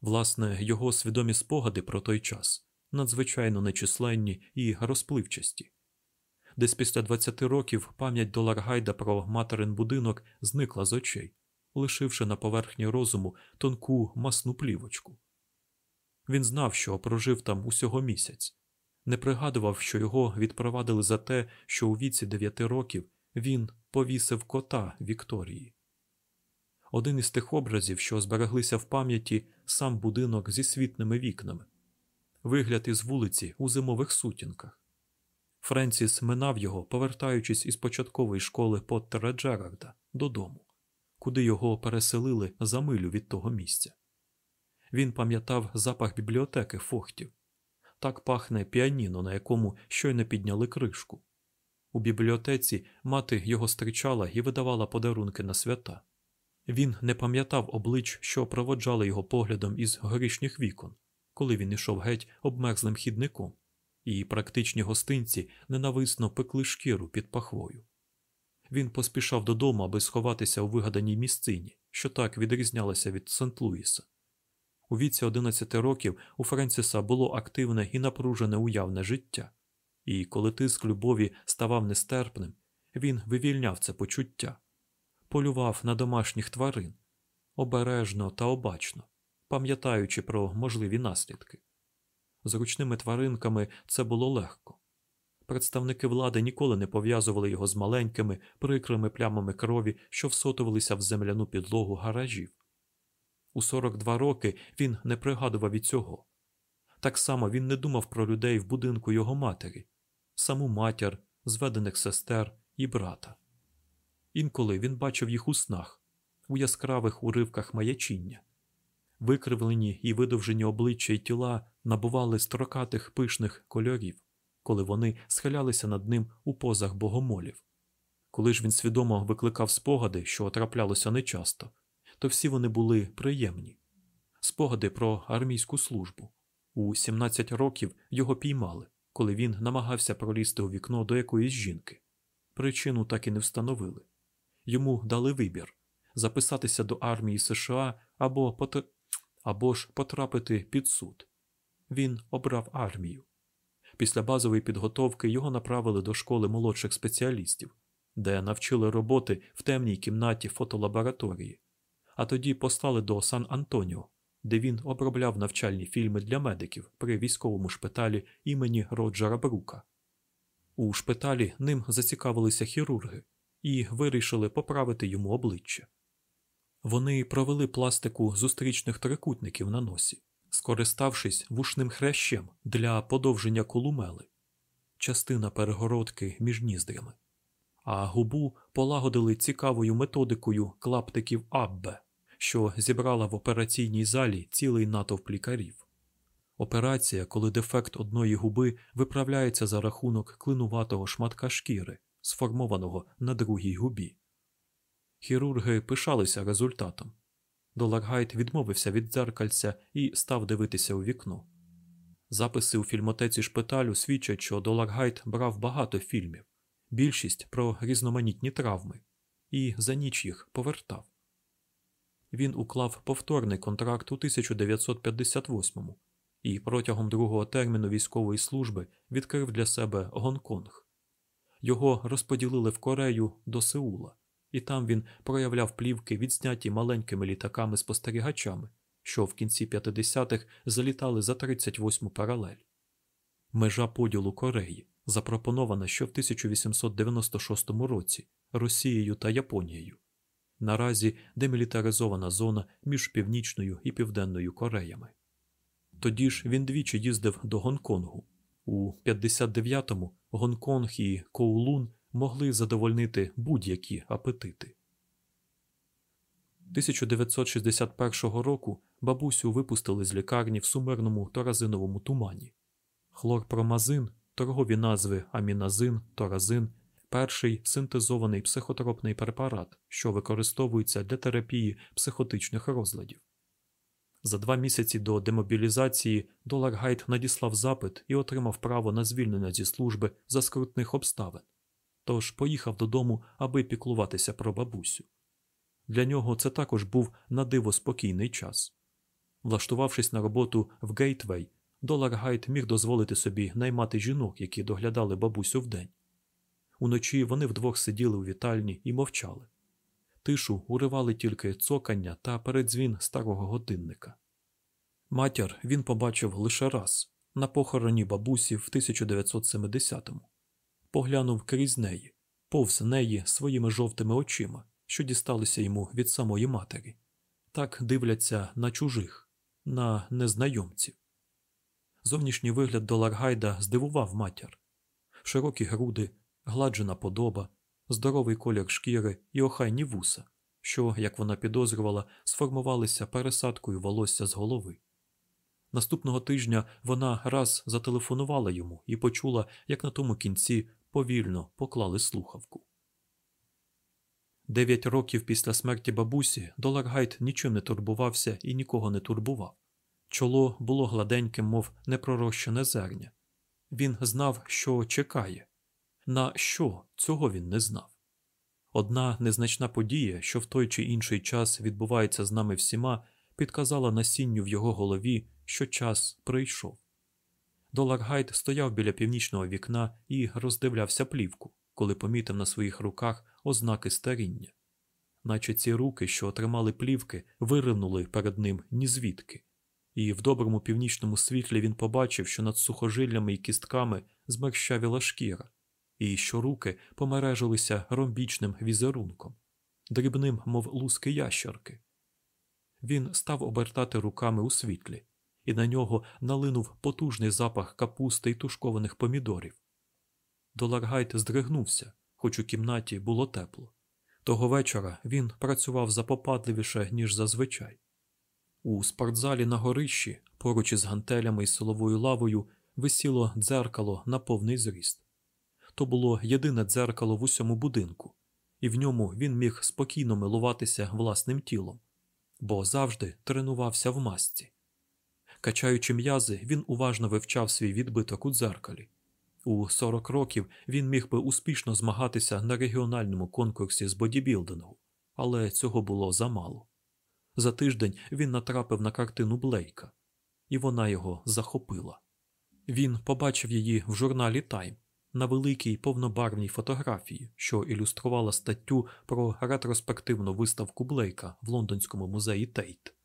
Власне, його свідомі спогади про той час надзвичайно нечисленні і розпливчасті. Десь після 20 років пам'ять Доларгайда про материн будинок зникла з очей, лишивши на поверхні розуму тонку масну плівочку. Він знав, що прожив там усього місяць, не пригадував, що його відпровадили за те, що у віці дев'яти років він повісив кота Вікторії. Один із тих образів, що збереглися в пам'яті сам будинок зі світними вікнами, вигляд із вулиці у зимових сутінках. Френсіс минав його, повертаючись із початкової школи Поттера Джерарда додому, куди його переселили за милю від того місця. Він пам'ятав запах бібліотеки фохтів. Так пахне піаніно, на якому щойно підняли кришку. У бібліотеці мати його стрічала і видавала подарунки на свята. Він не пам'ятав облич, що проводжали його поглядом із горішніх вікон, коли він ішов геть обмерзлим хідником, і практичні гостинці ненависно пекли шкіру під пахвою. Він поспішав додому, аби сховатися у вигаданій місцині, що так відрізнялася від Сент-Луіса. У віці 11 років у Френсіса було активне і напружене уявне життя, і коли тиск любові ставав нестерпним, він вивільняв це почуття, полював на домашніх тварин обережно та обачно, пам'ятаючи про можливі наслідки. З ручними тваринками це було легко. Представники влади ніколи не пов'язували його з маленькими, прикрими плямами крові, що всотувалися в земляну підлогу гаражів. У 42 роки він не пригадував і цього. Так само він не думав про людей в будинку його матері, саму матір, зведених сестер і брата. Інколи він бачив їх у снах, у яскравих уривках маячіння. Викривлені і видовжені обличчя й тіла набували строкатих пишних кольорів, коли вони схилялися над ним у позах богомолів. Коли ж він свідомо викликав спогади, що траплялося нечасто, то всі вони були приємні. Спогади про армійську службу. У 17 років його піймали, коли він намагався пролізти у вікно до якоїсь жінки. Причину так і не встановили. Йому дали вибір записатися до армії США або пот... або ж потрапити під суд. Він обрав армію. Після базової підготовки його направили до школи молодших спеціалістів, де навчили роботи в темній кімнаті фотолабораторії, а тоді послали до Сан Антоніо, де він обробляв навчальні фільми для медиків при військовому шпиталі імені Роджера Брука. У шпиталі ним зацікавилися хірурги і вирішили поправити йому обличчя. Вони провели пластику зустрічних трикутників на носі, скориставшись вушним хрящем для подовження колумели, частина перегородки між ніздрями, а губу полагодили цікавою методикою клаптиків Аббе, що зібрала в операційній залі цілий натовп лікарів. Операція, коли дефект одної губи виправляється за рахунок клинуватого шматка шкіри, сформованого на другій губі. Хірурги пишалися результатом. Доларгайт відмовився від дзеркальця і став дивитися у вікно. Записи у фільмотеці шпиталю свідчать, що Доларгайт брав багато фільмів, більшість про різноманітні травми, і за ніч їх повертав. Він уклав повторний контракт у 1958-му і протягом другого терміну військової служби відкрив для себе Гонконг. Його розподілили в Корею до Сеула, і там він проявляв плівки, відзняті маленькими літаками-спостерігачами, що в кінці 50-х залітали за 38-му паралель. Межа поділу Кореї запропонована ще в 1896 році Росією та Японією. Наразі демілітаризована зона між Північною і Південною Кореями. Тоді ж він двічі їздив до Гонконгу. У 59-му Гонконг і Коулун могли задовольнити будь-які апетити. 1961 року бабусю випустили з лікарні в сумерному торазиновому тумані. Хлорпромазин, торгові назви аміназин, торазин, перший синтезований психотропний препарат, що використовується для терапії психотичних розладів. За два місяці до демобілізації Доларгайт надіслав запит і отримав право на звільнення зі служби за скрутних обставин, тож поїхав додому, аби піклуватися про бабусю. Для нього це також був надиво спокійний час. Влаштувавшись на роботу в Гейтвей, Доларгайт міг дозволити собі наймати жінок, які доглядали бабусю вдень. Уночі вони вдвох сиділи у вітальні і мовчали. Тишу уривали тільки цокання та передзвін старого годинника. Матір він побачив лише раз на похороні бабусі в 1970-му. Поглянув крізь неї, повз неї своїми жовтими очима, що дісталися йому від самої матері. Так дивляться на чужих, на незнайомців. Зовнішній вигляд Доларгайда здивував матір широкі груди, гладжена подоба, здоровий колір шкіри і охайні вуса, що, як вона підозрювала, сформувалися пересадкою волосся з голови. Наступного тижня вона раз зателефонувала йому і почула, як на тому кінці повільно поклали слухавку. Дев'ять років після смерті бабусі Доларгайт нічим не турбувався і нікого не турбував. Чоло було гладеньким, мов непророщене зерня. Він знав, що чекає. На що цього він не знав. Одна незначна подія, що в той чи інший час відбувається з нами всіма, підказала насінню в його голові, що час прийшов. Доларгайт стояв біля північного вікна і роздивлявся плівку, коли помітив на своїх руках ознаки старіння, наче ці руки, що тримали плівки, виринули перед ним ні звідки і в доброму північному світлі він побачив, що над сухожиллями і кістками змерщавіла шкіра, і що руки помережилися ромбічним візерунком, дрібним, мов луски ящерки. Він став обертати руками у світлі, і на нього налинув потужний запах капусти й тушкованих помідорів. Доларгайт здригнувся, хоч у кімнаті було тепло. Того вечора він працював запопадливіше, ніж зазвичай. У спортзалі на горищі, поруч із гантелями і силовою лавою, висіло дзеркало на повний зріст. То було єдине дзеркало в усьому будинку, і в ньому він міг спокійно милуватися власним тілом, бо завжди тренувався в масці. Качаючи м'язи, він уважно вивчав свій відбиток у дзеркалі. У 40 років він міг би успішно змагатися на регіональному конкурсі з бодібілдингу, але цього було замало. За тиждень він натрапив на картину Блейка, і вона його захопила. Він побачив її в журналі Тайм на великій повнобарвній фотографії, що ілюструвала статтю про ретроспективну виставку Блейка в Лондонському музеї Тейт.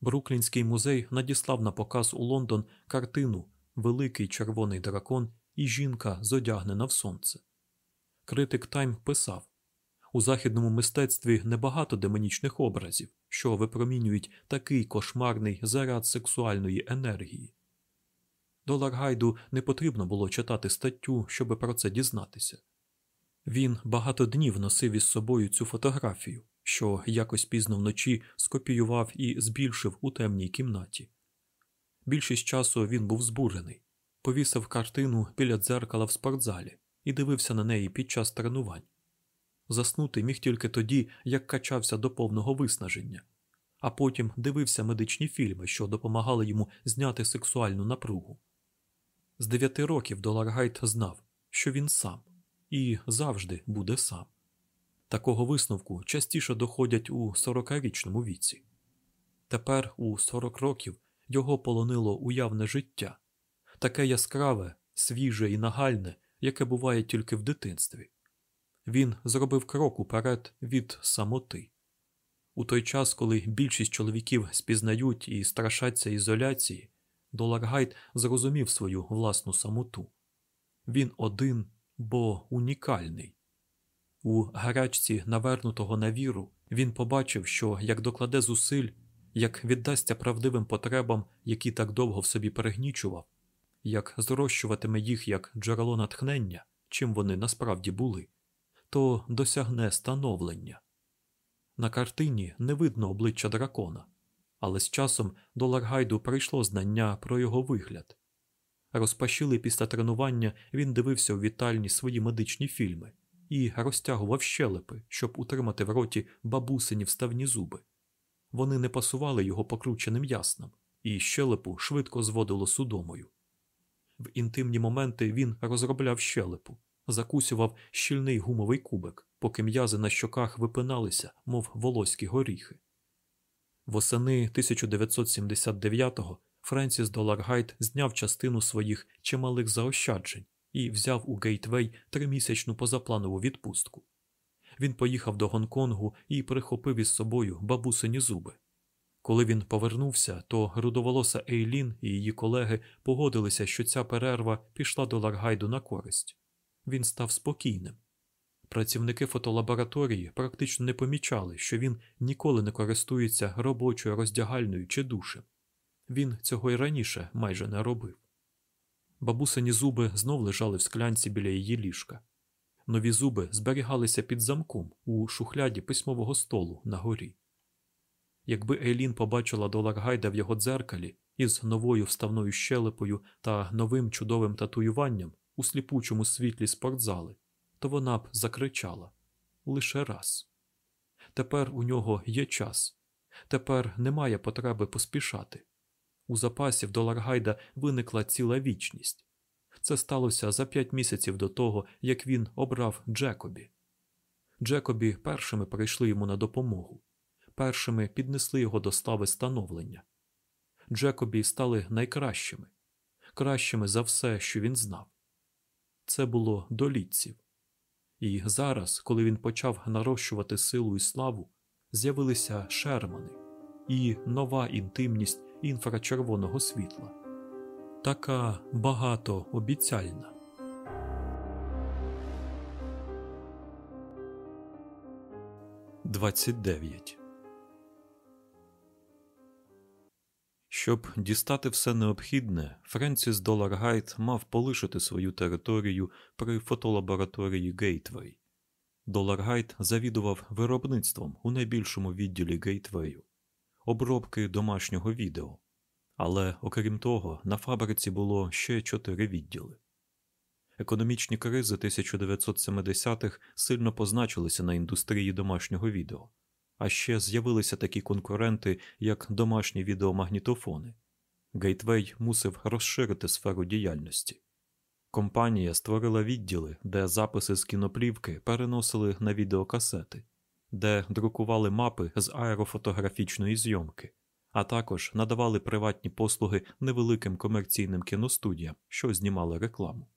Бруклінський музей надіслав на показ у Лондон картину Великий червоний дракон і жінка зодягнена в сонце. Критик Тайм писав у західному мистецтві небагато демонічних образів, що випромінюють такий кошмарний заряд сексуальної енергії. Доларгайду не потрібно було читати статтю, щоби про це дізнатися. Він багато днів носив із собою цю фотографію, що якось пізно вночі скопіював і збільшив у темній кімнаті. Більшість часу він був збурений, повісив картину біля дзеркала в спортзалі і дивився на неї під час тренувань. Заснути міг тільки тоді, як качався до повного виснаження, а потім дивився медичні фільми, що допомагали йому зняти сексуальну напругу. З дев'яти років Доларгайт знав, що він сам і завжди буде сам. Такого висновку частіше доходять у 40-річному віці. Тепер, у 40 років, його полонило уявне життя, таке яскраве, свіже і нагальне, яке буває тільки в дитинстві. Він зробив крок уперед від самоти. У той час, коли більшість чоловіків спізнають і страшаться ізоляції, Доларгайт зрозумів свою власну самоту. Він один, бо унікальний. У гарячці, навернутого на віру, він побачив, що як докладе зусиль, як віддасться правдивим потребам, які так довго в собі перегнічував, як зрощуватиме їх як джерело натхнення, чим вони насправді були то досягне становлення. На картині не видно обличчя дракона, але з часом до Ларгайду прийшло знання про його вигляд. Розпашили після тренування він дивився у вітальні свої медичні фільми і розтягував щелепи, щоб утримати в роті бабусині вставні зуби. Вони не пасували його покрученим яснам, і щелепу швидко зводило судомою. В інтимні моменти він розробляв щелепу, закусював щільний гумовий кубик, поки м'язи на щоках випиналися, мов волоські горіхи. Восени 1979-го Френсіс Доларгайт зняв частину своїх чималих заощаджень і взяв у Гейтвей тримісячну позапланову відпустку. Він поїхав до Гонконгу і прихопив із собою бабусині зуби. Коли він повернувся, то рудоволоса Ейлін і її колеги погодилися, що ця перерва пішла до Ларгайду на користь. Він став спокійним. Працівники фотолабораторії практично не помічали, що він ніколи не користується робочою роздягальною чи душем. Він цього й раніше майже не робив. Бабусині зуби знов лежали в склянці біля її ліжка. Нові зуби зберігалися під замком у шухляді письмового столу на горі. Якби Ейлін побачила Доларгайда в його дзеркалі із новою вставною щелепою та новим чудовим татуюванням у сліпучому світлі спортзали, то вона б закричала лише раз. Тепер у нього є час, тепер немає потреби поспішати. У запасі в Доларгайда виникла ціла вічність. Це сталося за п'ять місяців до того, як він обрав Джекобі. Джекобі першими прийшли йому на допомогу, першими піднесли його до слави становлення. Джекобі стали найкращими, кращими за все, що він знав. Це було до літців. І зараз, коли він почав нарощувати силу і славу, з'явилися шермани і нова інтимність інфрачервоного світла. Така багатообіцяльна. Двадцять дев'ять. Щоб дістати все необхідне, Френсіс Доларгайт мав полишити свою територію при фотолабораторії Гейтвей. Доларгайт завідував виробництвом у найбільшому відділі Гейтвею обробки домашнього відео. Але, окрім того, на фабриці було ще чотири відділи. Економічні кризи 1970-х сильно позначилися на індустрії домашнього відео, а ще з'явилися такі конкуренти, як домашні відеомагнітофони. Гейтвей мусив розширити сферу діяльності. Компанія створила відділи, де записи з кіноплівки переносили на відеокасети, де друкували мапи з аерофотографічної зйомки, а також надавали приватні послуги невеликим комерційним кіностудіям, що знімали рекламу.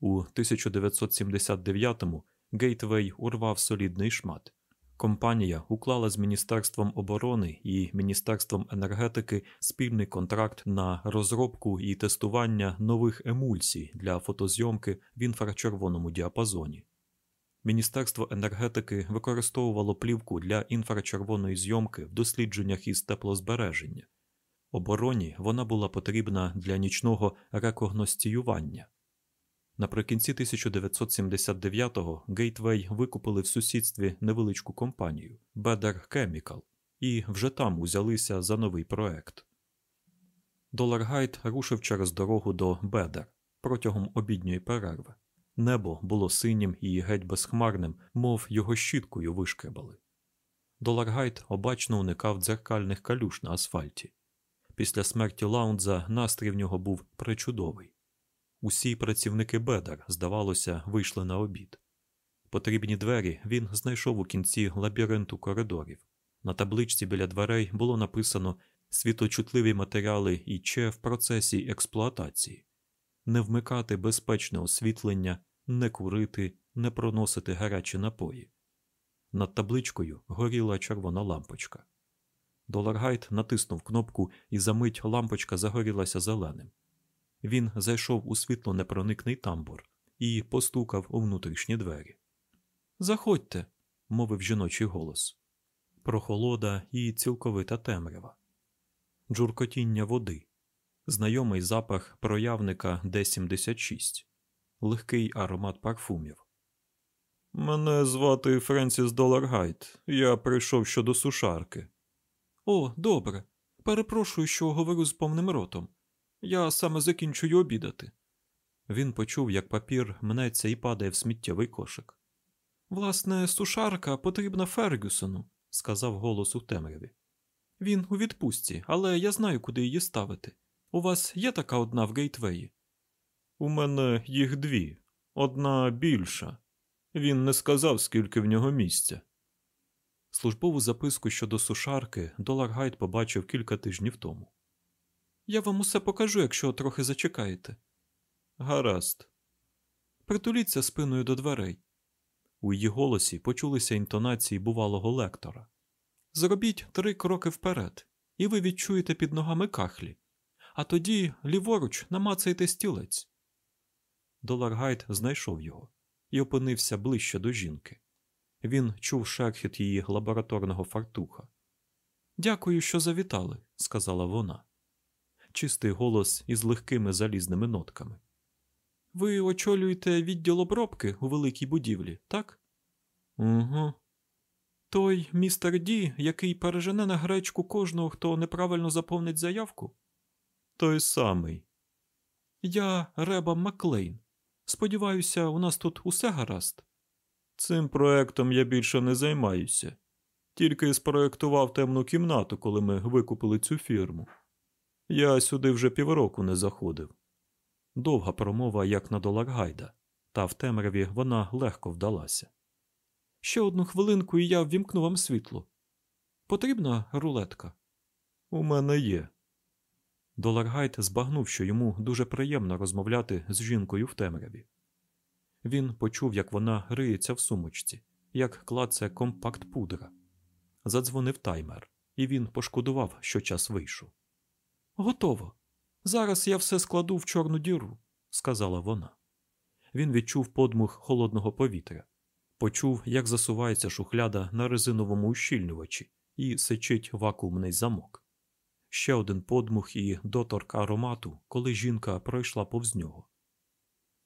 У 1979-му Гейтвей урвав солідний шмат. Компанія уклала з Міністерством оборони і Міністерством енергетики спільний контракт на розробку і тестування нових емульсій для фотозйомки в інфрачервоному діапазоні. Міністерство енергетики використовувало плівку для інфрачервоної зйомки в дослідженнях із теплозбереження. Обороні вона була потрібна для нічного рекогностіювання. Наприкінці 1979-го Гейтвей викупили в сусідстві невеличку компанію Better Chemical і вже там узялися за новий проект. Доларгайт рушив через дорогу до Бедер протягом обідньої перерви. Небо було синім і геть безхмарним, мов його щіткою вишкребали. Доларгайт обачно уникав дзеркальних калюш на асфальті. Після смерті Лаундза настрій в нього був причудовий. Усі працівники Бедар, здавалося, вийшли на обід. Потрібні двері він знайшов у кінці лабіринту коридорів. На табличці біля дверей було написано світочутливі матеріали і че в процесі експлуатації, не вмикати безпечне освітлення, не курити, не проносити гарячі напої. Над табличкою горіла червона лампочка. Доларгайт натиснув кнопку, і за мить лампочка загорілася зеленим. Він зайшов у світло непроникний тамбур і постукав у внутрішні двері. Заходьте, мовив жіночий голос. Прохолода і цілковита темрява, джуркотіння води, знайомий запах проявника Д-76, легкий аромат парфумів. Мене звати Френсіс Доларгайт. Я прийшов щодо сушарки. О, добре. Перепрошую, що говорю з повним ротом. Я саме закінчую обідати. Він почув, як папір мнеться і падає в сміттєвий кошик. Власне, сушарка потрібна Фергюсону, сказав голос у темряві. Він у відпустці, але я знаю, куди її ставити. У вас є така одна в гейтвеї? У мене їх дві, одна більша. Він не сказав, скільки в нього місця. Службову записку щодо сушарки Доларгайт побачив кілька тижнів тому. Я вам усе покажу, якщо трохи зачекаєте. Гаразд. Притуліться спиною до дверей. У її голосі почулися інтонації бувалого лектора. Зробіть три кроки вперед і ви відчуєте під ногами кахлі, а тоді ліворуч намацаєте стілець. Доларгайт знайшов його і опинився ближче до жінки. Він чув шерхіт її лабораторного фартуха. Дякую, що завітали, сказала вона. Чистий голос із легкими залізними нотками. Ви очолюєте відділ обробки у великій будівлі, так? Угу. Той містер Ді, який пережене на гречку кожного, хто неправильно заповнить заявку? Той самий. Я Реба Маклейн. Сподіваюся, у нас тут усе гаразд. Цим проектом я більше не займаюся. Тільки спроектував темну кімнату, коли ми викупили цю фірму. Я сюди вже півроку не заходив. Довга промова, як на Доларгайда, та в темряві вона легко вдалася. Ще одну хвилинку, і я ввімкну вам світло. Потрібна рулетка? У мене є. Доларгайд збагнув, що йому дуже приємно розмовляти з жінкою в темряві. Він почув, як вона риється в сумочці, як клацає компакт пудра. Задзвонив таймер, і він пошкодував, що час вийшов. Готово. Зараз я все складу в чорну діру, сказала вона. Він відчув подмух холодного повітря, почув, як засувається шухляда на резиновому ущільнювачі і сичить вакуумний замок. Ще один подмух і доторк аромату, коли жінка пройшла повз нього.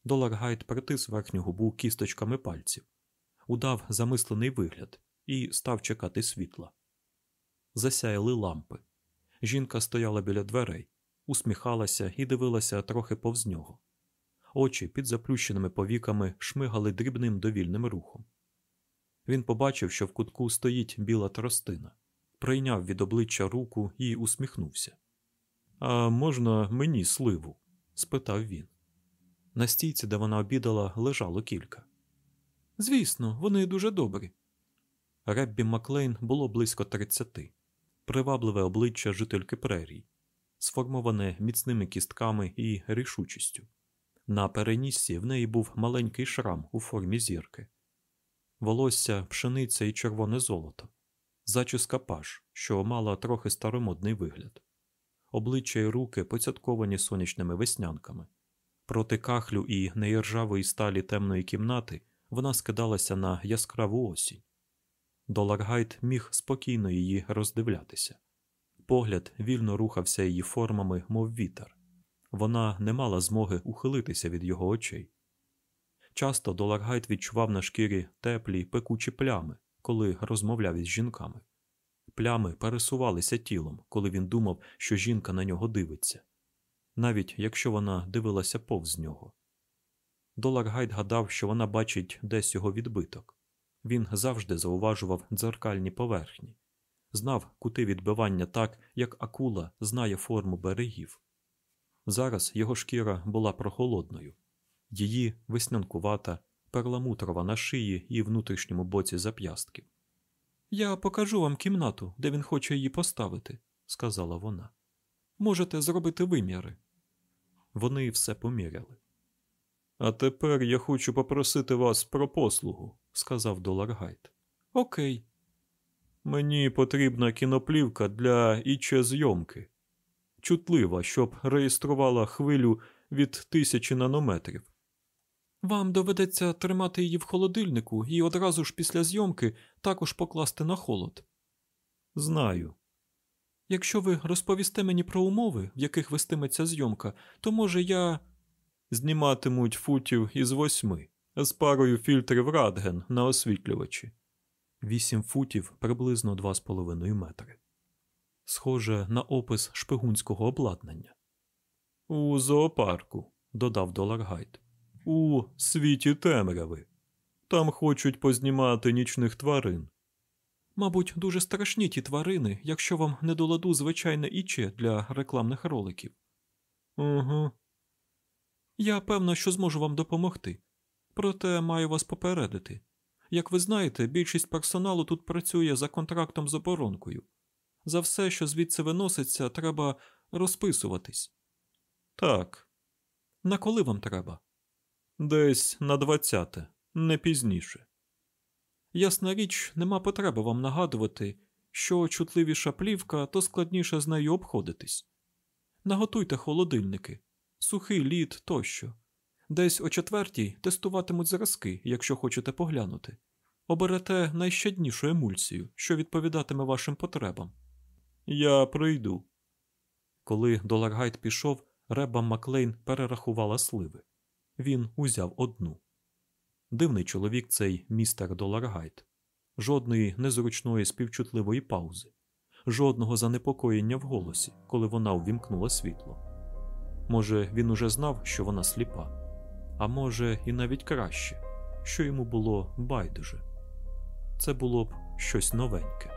Доларгайт притис верхню губу кісточками пальців, удав замислений вигляд і став чекати світла. Засяяли лампи. Жінка стояла біля дверей, усміхалася і дивилася трохи повз нього. Очі під заплющеними повіками шмигали дрібним довільним рухом. Він побачив, що в кутку стоїть біла тростина, прийняв від обличчя руку і усміхнувся. А можна мені сливу? спитав він. На стійці, де вона обідала, лежало кілька. Звісно, вони дуже добрі. Реббі Маклейн було близько тридцяти, привабливе обличчя жительки прерій, сформоване міцними кістками і рішучістю. На переніссі в неї був маленький шрам у формі зірки, волосся, пшениця і червоне золото, зачіска паш, що мала трохи старомодний вигляд, обличчя й руки поцятковані сонячними веснянками. Проти кахлю і неіржавої сталі темної кімнати вона скидалася на яскраву осінь. Доларгайт міг спокійно її роздивлятися. Погляд вільно рухався її формами, мов вітер. Вона не мала змоги ухилитися від його очей. Часто Доларгайт відчував на шкірі теплі пекучі плями, коли розмовляв із жінками. Плями пересувалися тілом, коли він думав, що жінка на нього дивиться, навіть якщо вона дивилася повз нього. Доларгайт гадав, що вона бачить десь його відбиток. Він завжди зауважував дзеркальні поверхні, знав кути відбивання так, як акула знає форму берегів. Зараз його шкіра була прохолодною, її веснянкувата, перламутрова на шиї і внутрішньому боці зап'ястків. Я покажу вам кімнату, де він хоче її поставити, сказала вона. Можете зробити виміри. Вони все поміряли. А тепер я хочу попросити вас про послугу, сказав Доларгайт. Окей. Мені потрібна кіноплівка для іче зйомки. Чутлива, щоб реєструвала хвилю від тисячі нанометрів. Вам доведеться тримати її в холодильнику і одразу ж після зйомки також покласти на холод. Знаю. Якщо ви розповісте мені про умови, в яких вестиметься зйомка, то може я. Зніматимуть футів із восьми з парою фільтрів Радген на освітлювачі. Вісім футів приблизно два з половиною метри. Схоже на опис шпигунського обладнання. У зоопарку, додав Доларгайт. У світі темряви. Там хочуть познімати нічних тварин. Мабуть, дуже страшні ті тварини, якщо вам не до ладу звичайне іче для рекламних роликів. Угу. Я певна, що зможу вам допомогти. Проте маю вас попередити. Як ви знаєте, більшість персоналу тут працює за контрактом з оборонкою. За все, що звідси виноситься, треба розписуватись. Так. На коли вам треба? Десь на двадцяте, не пізніше. Ясна річ, нема потреби вам нагадувати, Що чутливіша плівка, то складніше з нею обходитись. Наготуйте холодильники, сухий лід тощо. Десь о четвертій тестуватимуть зразки, якщо хочете поглянути. Оберете найщаднішу емульсію, що відповідатиме вашим потребам. Я прийду. Коли Доларгайт пішов, Реба Маклейн перерахувала сливи. Він узяв одну. Дивний чоловік цей містер Доларгайт. Жодної незручної співчутливої паузи, жодного занепокоєння в голосі, коли вона увімкнула світло. Може, він уже знав, що вона сліпа, а може, і навіть краще, що йому було байдуже. Це було б щось новеньке.